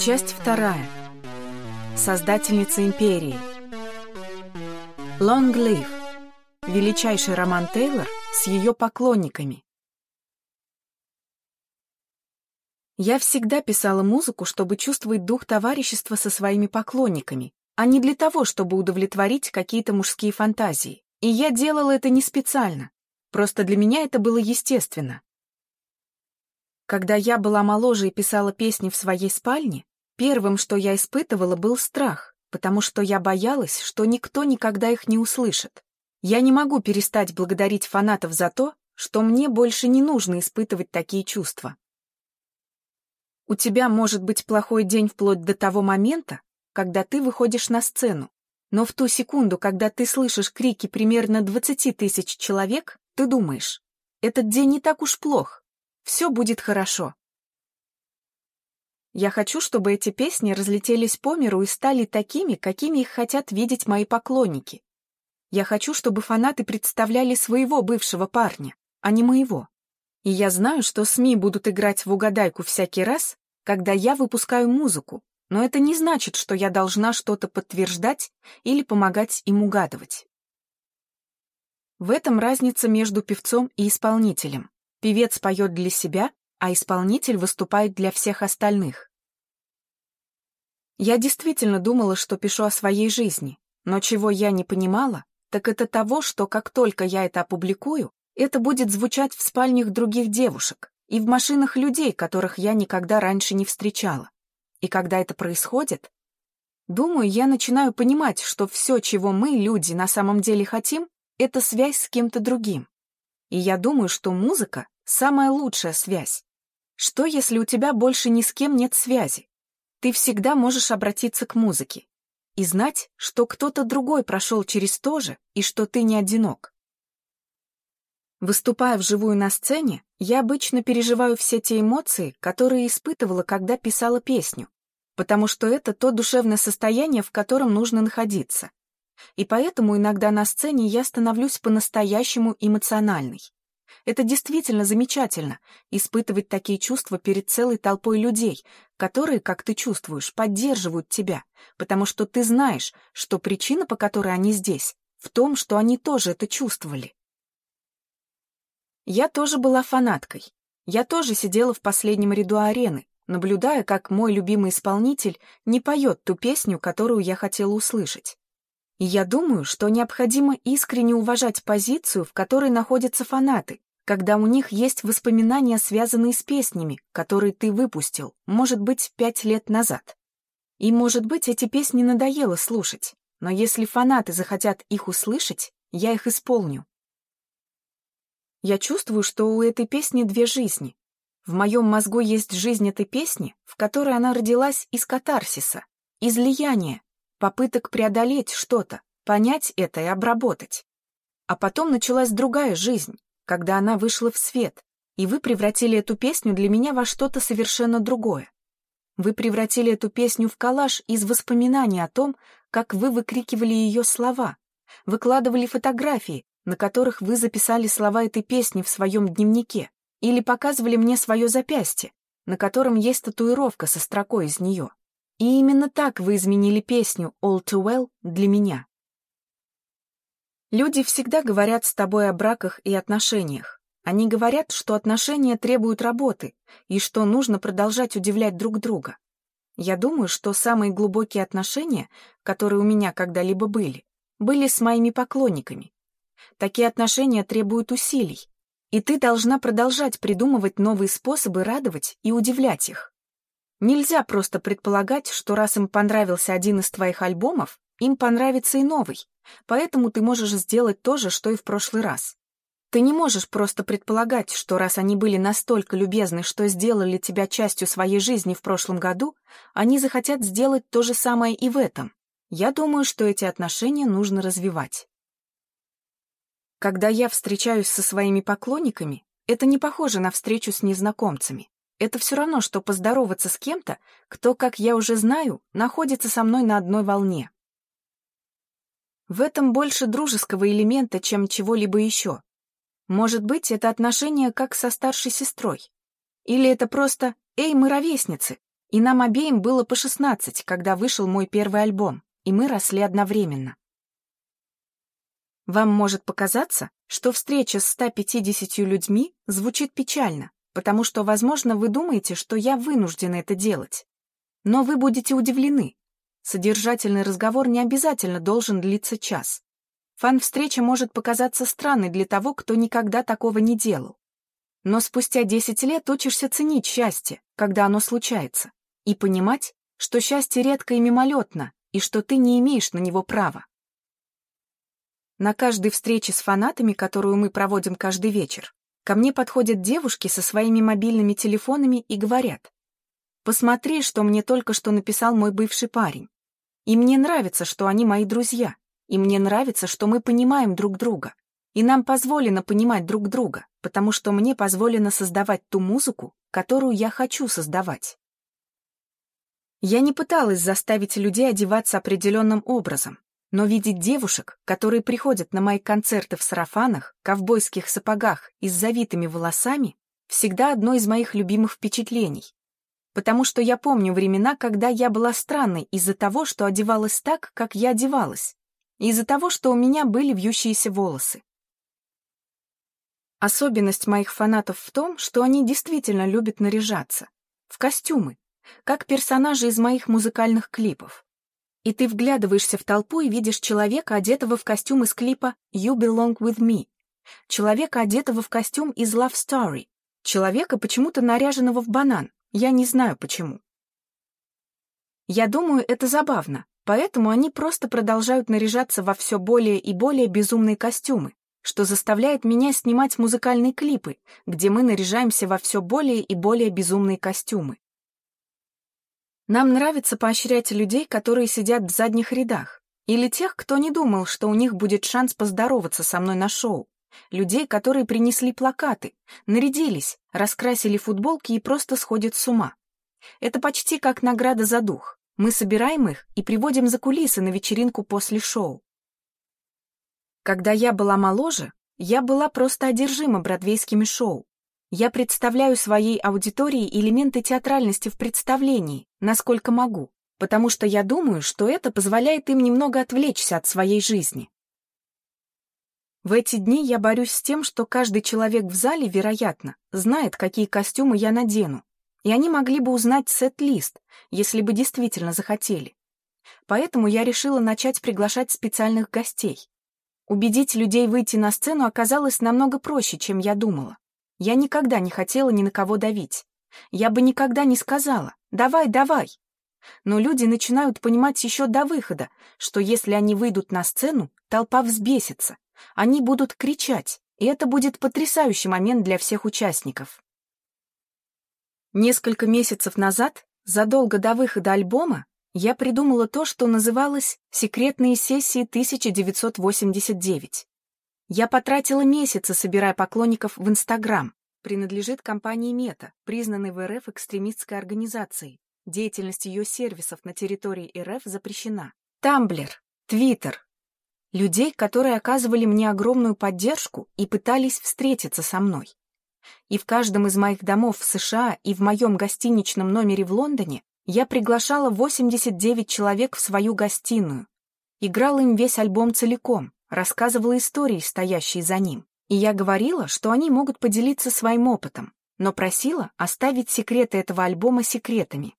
Часть вторая. Создательница империи. Long Live. Величайший роман Тейлор с ее поклонниками. Я всегда писала музыку, чтобы чувствовать дух товарищества со своими поклонниками, а не для того, чтобы удовлетворить какие-то мужские фантазии. И я делала это не специально. Просто для меня это было естественно. Когда я была моложе и писала песни в своей спальне, первым, что я испытывала, был страх, потому что я боялась, что никто никогда их не услышит. Я не могу перестать благодарить фанатов за то, что мне больше не нужно испытывать такие чувства. У тебя может быть плохой день вплоть до того момента, когда ты выходишь на сцену, но в ту секунду, когда ты слышишь крики примерно 20 тысяч человек, ты думаешь, этот день не так уж плох, все будет хорошо. Я хочу, чтобы эти песни разлетелись по миру и стали такими, какими их хотят видеть мои поклонники. Я хочу, чтобы фанаты представляли своего бывшего парня, а не моего. И я знаю, что СМИ будут играть в угадайку всякий раз, когда я выпускаю музыку, но это не значит, что я должна что-то подтверждать или помогать им угадывать. В этом разница между певцом и исполнителем. Певец поет для себя, а исполнитель выступает для всех остальных. Я действительно думала, что пишу о своей жизни, но чего я не понимала, так это того, что как только я это опубликую, это будет звучать в спальнях других девушек и в машинах людей, которых я никогда раньше не встречала. И когда это происходит, думаю, я начинаю понимать, что все, чего мы, люди, на самом деле хотим, это связь с кем-то другим. И я думаю, что музыка Самая лучшая связь. Что, если у тебя больше ни с кем нет связи? Ты всегда можешь обратиться к музыке и знать, что кто-то другой прошел через то же и что ты не одинок. Выступая вживую на сцене, я обычно переживаю все те эмоции, которые испытывала, когда писала песню, потому что это то душевное состояние, в котором нужно находиться. И поэтому иногда на сцене я становлюсь по-настоящему эмоциональной. Это действительно замечательно — испытывать такие чувства перед целой толпой людей, которые, как ты чувствуешь, поддерживают тебя, потому что ты знаешь, что причина, по которой они здесь, в том, что они тоже это чувствовали. Я тоже была фанаткой. Я тоже сидела в последнем ряду арены, наблюдая, как мой любимый исполнитель не поет ту песню, которую я хотела услышать. И я думаю, что необходимо искренне уважать позицию, в которой находятся фанаты, когда у них есть воспоминания, связанные с песнями, которые ты выпустил, может быть, пять лет назад. И, может быть, эти песни надоело слушать, но если фанаты захотят их услышать, я их исполню. Я чувствую, что у этой песни две жизни. В моем мозгу есть жизнь этой песни, в которой она родилась из катарсиса, излияния, попыток преодолеть что-то, понять это и обработать. А потом началась другая жизнь, когда она вышла в свет, и вы превратили эту песню для меня во что-то совершенно другое. Вы превратили эту песню в коллаж из воспоминаний о том, как вы выкрикивали ее слова, выкладывали фотографии, на которых вы записали слова этой песни в своем дневнике, или показывали мне свое запястье, на котором есть татуировка со строкой из нее. И именно так вы изменили песню «All Too Well» для меня. Люди всегда говорят с тобой о браках и отношениях. Они говорят, что отношения требуют работы и что нужно продолжать удивлять друг друга. Я думаю, что самые глубокие отношения, которые у меня когда-либо были, были с моими поклонниками. Такие отношения требуют усилий, и ты должна продолжать придумывать новые способы радовать и удивлять их. Нельзя просто предполагать, что раз им понравился один из твоих альбомов, им понравится и новый, поэтому ты можешь сделать то же, что и в прошлый раз. Ты не можешь просто предполагать, что раз они были настолько любезны, что сделали тебя частью своей жизни в прошлом году, они захотят сделать то же самое и в этом. Я думаю, что эти отношения нужно развивать. Когда я встречаюсь со своими поклонниками, это не похоже на встречу с незнакомцами. Это все равно, что поздороваться с кем-то, кто, как я уже знаю, находится со мной на одной волне. В этом больше дружеского элемента, чем чего-либо еще. Может быть, это отношение как со старшей сестрой. Или это просто «Эй, мы ровесницы, И нам обеим было по 16, когда вышел мой первый альбом, и мы росли одновременно. Вам может показаться, что встреча с 150 людьми звучит печально, потому что, возможно, вы думаете, что я вынуждена это делать. Но вы будете удивлены. Содержательный разговор не обязательно должен длиться час. Фан-встреча может показаться странной для того, кто никогда такого не делал. Но спустя 10 лет учишься ценить счастье, когда оно случается, и понимать, что счастье редко и мимолетно, и что ты не имеешь на него права. На каждой встрече с фанатами, которую мы проводим каждый вечер, ко мне подходят девушки со своими мобильными телефонами и говорят, «Посмотри, что мне только что написал мой бывший парень. И мне нравится, что они мои друзья, и мне нравится, что мы понимаем друг друга, и нам позволено понимать друг друга, потому что мне позволено создавать ту музыку, которую я хочу создавать». Я не пыталась заставить людей одеваться определенным образом, но видеть девушек, которые приходят на мои концерты в сарафанах, ковбойских сапогах и с завитыми волосами, всегда одно из моих любимых впечатлений. Потому что я помню времена, когда я была странной из-за того, что одевалась так, как я одевалась, из-за того, что у меня были вьющиеся волосы. Особенность моих фанатов в том, что они действительно любят наряжаться. В костюмы, как персонажи из моих музыкальных клипов. И ты вглядываешься в толпу и видишь человека, одетого в костюм из клипа «You Belong With Me», человека, одетого в костюм из Love Story, человека, почему-то наряженного в банан, я не знаю почему. Я думаю, это забавно, поэтому они просто продолжают наряжаться во все более и более безумные костюмы, что заставляет меня снимать музыкальные клипы, где мы наряжаемся во все более и более безумные костюмы. Нам нравится поощрять людей, которые сидят в задних рядах, или тех, кто не думал, что у них будет шанс поздороваться со мной на шоу, людей, которые принесли плакаты, нарядились, раскрасили футболки и просто сходят с ума. Это почти как награда за дух. Мы собираем их и приводим за кулисы на вечеринку после шоу. Когда я была моложе, я была просто одержима бродвейскими шоу. Я представляю своей аудитории элементы театральности в представлении, насколько могу, потому что я думаю, что это позволяет им немного отвлечься от своей жизни. В эти дни я борюсь с тем, что каждый человек в зале, вероятно, знает, какие костюмы я надену, и они могли бы узнать сет-лист, если бы действительно захотели. Поэтому я решила начать приглашать специальных гостей. Убедить людей выйти на сцену оказалось намного проще, чем я думала. Я никогда не хотела ни на кого давить. Я бы никогда не сказала «давай, давай». Но люди начинают понимать еще до выхода, что если они выйдут на сцену, толпа взбесится. Они будут кричать, и это будет потрясающий момент для всех участников. Несколько месяцев назад, задолго до выхода альбома, я придумала то, что называлось «Секретные сессии 1989». Я потратила месяцы, собирая поклонников в Инстаграм. Принадлежит компании Мета, признанной в РФ экстремистской организацией. Деятельность ее сервисов на территории РФ запрещена. Тамблер, Твиттер. Людей, которые оказывали мне огромную поддержку и пытались встретиться со мной. И в каждом из моих домов в США и в моем гостиничном номере в Лондоне я приглашала 89 человек в свою гостиную. Играла им весь альбом целиком, рассказывала истории, стоящие за ним, и я говорила, что они могут поделиться своим опытом, но просила оставить секреты этого альбома секретами.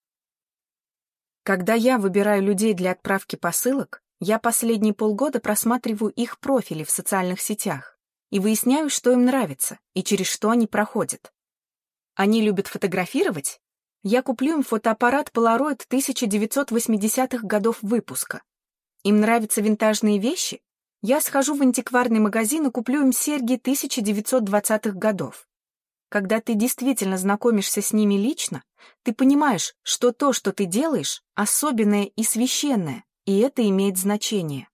Когда я выбираю людей для отправки посылок, я последние полгода просматриваю их профили в социальных сетях и выясняю, что им нравится и через что они проходят. Они любят фотографировать? Я куплю им фотоаппарат Polaroid 1980-х годов выпуска. Им нравятся винтажные вещи? Я схожу в антикварный магазин и куплю им серьги 1920-х годов. Когда ты действительно знакомишься с ними лично, ты понимаешь, что то, что ты делаешь, особенное и священное, и это имеет значение.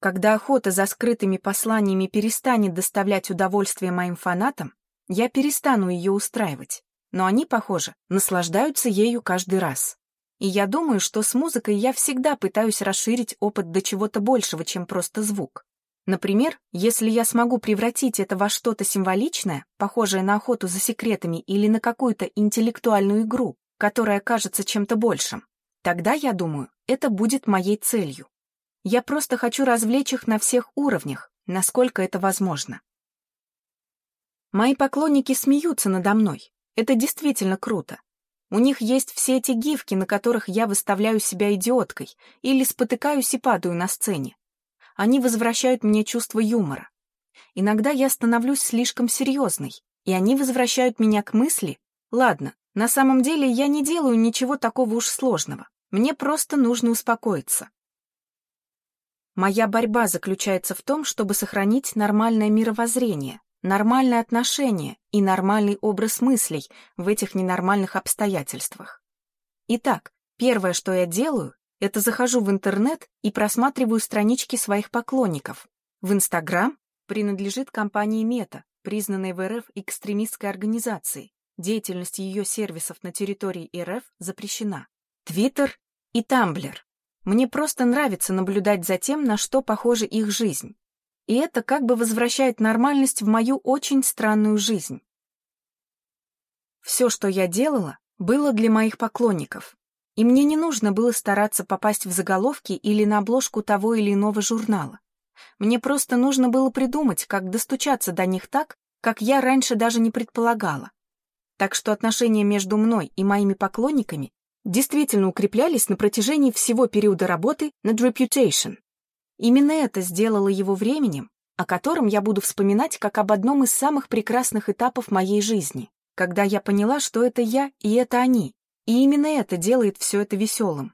Когда охота за скрытыми посланиями перестанет доставлять удовольствие моим фанатам, я перестану ее устраивать, но они, похоже, наслаждаются ею каждый раз. И я думаю, что с музыкой я всегда пытаюсь расширить опыт до чего-то большего, чем просто звук. Например, если я смогу превратить это во что-то символичное, похожее на охоту за секретами или на какую-то интеллектуальную игру, которая кажется чем-то большим, тогда, я думаю, это будет моей целью. Я просто хочу развлечь их на всех уровнях, насколько это возможно. Мои поклонники смеются надо мной. Это действительно круто. У них есть все эти гифки, на которых я выставляю себя идиоткой или спотыкаюсь и падаю на сцене. Они возвращают мне чувство юмора. Иногда я становлюсь слишком серьезной, и они возвращают меня к мысли, ладно, на самом деле я не делаю ничего такого уж сложного, мне просто нужно успокоиться. Моя борьба заключается в том, чтобы сохранить нормальное мировоззрение, нормальное отношение и нормальный образ мыслей в этих ненормальных обстоятельствах. Итак, первое, что я делаю, это захожу в интернет и просматриваю странички своих поклонников. В Инстаграм принадлежит компании Мета, признанной в РФ экстремистской организацией. Деятельность ее сервисов на территории РФ запрещена. Твиттер и Тамблер. Мне просто нравится наблюдать за тем, на что похожа их жизнь. И это как бы возвращает нормальность в мою очень странную жизнь. Все, что я делала, было для моих поклонников. И мне не нужно было стараться попасть в заголовки или на обложку того или иного журнала. Мне просто нужно было придумать, как достучаться до них так, как я раньше даже не предполагала. Так что отношения между мной и моими поклонниками действительно укреплялись на протяжении всего периода работы над Reputation. Именно это сделало его временем, о котором я буду вспоминать как об одном из самых прекрасных этапов моей жизни, когда я поняла, что это я и это они, и именно это делает все это веселым.